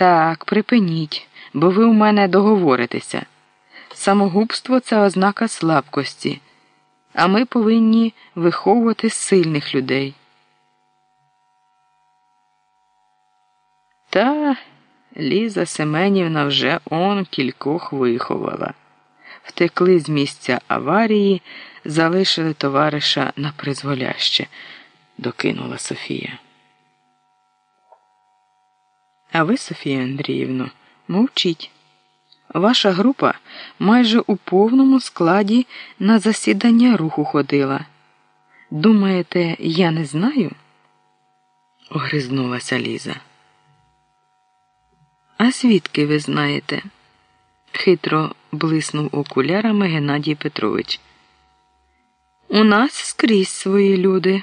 Так, припиніть, бо ви у мене договоритеся. Самогубство це ознака слабкості, а ми повинні виховувати сильних людей. Та Ліза Семенівна вже он кількох виховала. Втекли з місця аварії, залишили товариша на призволяще, докинула Софія. А ви, Софія Андріївно, мовчіть. Ваша група майже у повному складі на засідання руху ходила. Думаєте, я не знаю? огризнулася Ліза. А звідки ви знаєте? хитро блиснув окулярами Геннадій Петрович. У нас скрізь свої люди,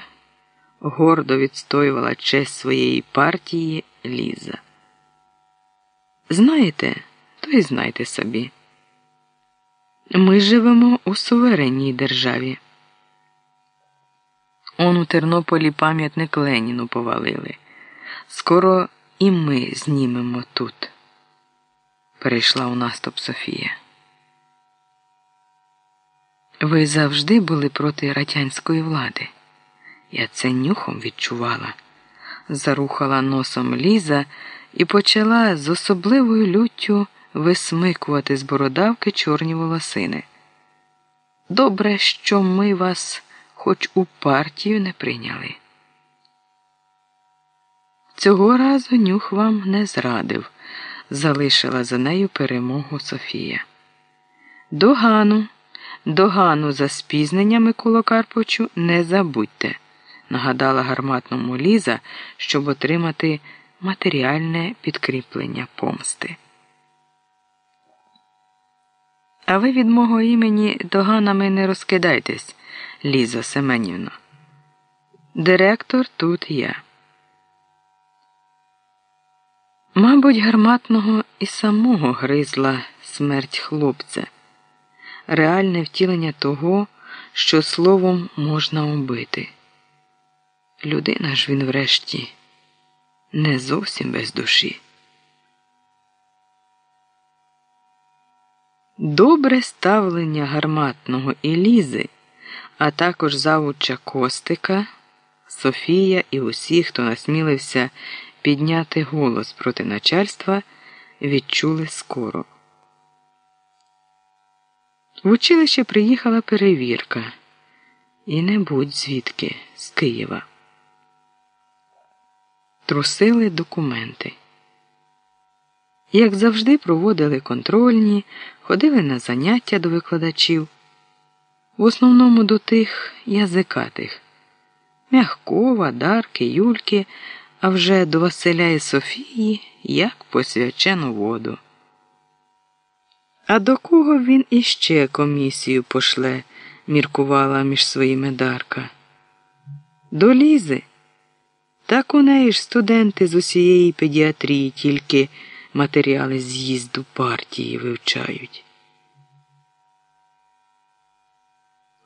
гордо відстоювала честь своєї партії Ліза. Знаєте, то й знайте собі. Ми живемо у суверенній державі. Он у Тернополі пам'ятник Леніну повалили. Скоро і ми знімемо тут. Перейшла у наступ Софія. Ви завжди були проти радянської влади. Я це нюхом відчувала. Зарухала носом Ліза і почала з особливою люттю висмикувати з бородавки чорні волосини. Добре, що ми вас хоч у партію не прийняли. Цього разу нюх вам не зрадив, залишила за нею перемогу Софія. Догану, догану за спізнення Миколо Карповичу не забудьте, нагадала гарматному Ліза, щоб отримати матеріальне підкріплення помсти. А ви від мого імені доганами не розкидайтесь, Лізо Семенівно. Директор тут я. Мабуть, гарматного і самого гризла смерть хлопця, реальне втілення того, що словом можна убити. Людина ж він врешті не зовсім без душі. Добре ставлення гарматного і лізи, а також завуча Костика, Софія і усі, хто насмілився підняти голос проти начальства, відчули скоро. В училище приїхала перевірка, і не будь звідки з Києва. Трусили документи. Як завжди, проводили контрольні, ходили на заняття до викладачів, в основному до тих язикатих Мягкова, Дарки, Юльки, а вже до Василя і Софії як по свячену воду. А до кого він іще комісію пошле, міркувала між своїми Дарка. До Лізи. Так у неї ж студенти з усієї педіатрії тільки матеріали з'їзду партії вивчають.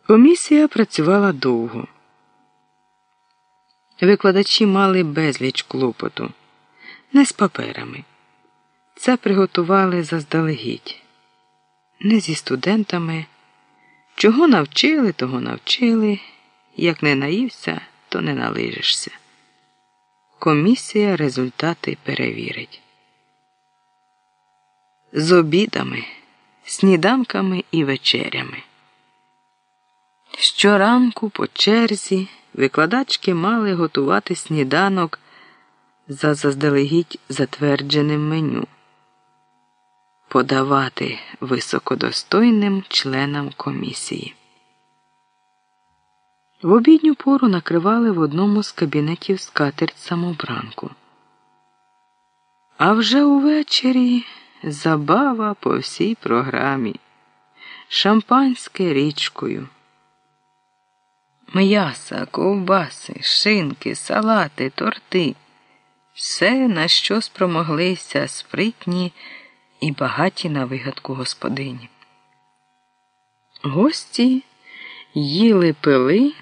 Комісія працювала довго. Викладачі мали безліч клопоту, не з паперами. Це приготували заздалегідь, не зі студентами. Чого навчили, того навчили. Як не наївся, то не налижишся. Комісія результати перевірить. З обідами, сніданками і вечерями. Щоранку по черзі викладачки мали готувати сніданок за заздалегідь затвердженим меню, подавати високодостойним членам комісії. В обідню пору накривали в одному з кабінетів скатерть самобранку. А вже увечері забава по всій програмі, шампанське річкою. М'яса, ковбаси, шинки, салати, торти, все, на що спромоглися спритні і багаті на вигадку господині. Гості їли пили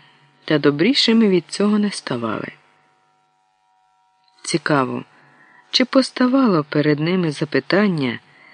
та добрішими від цього не ставали. Цікаво, Чи поставало перед ними запитання?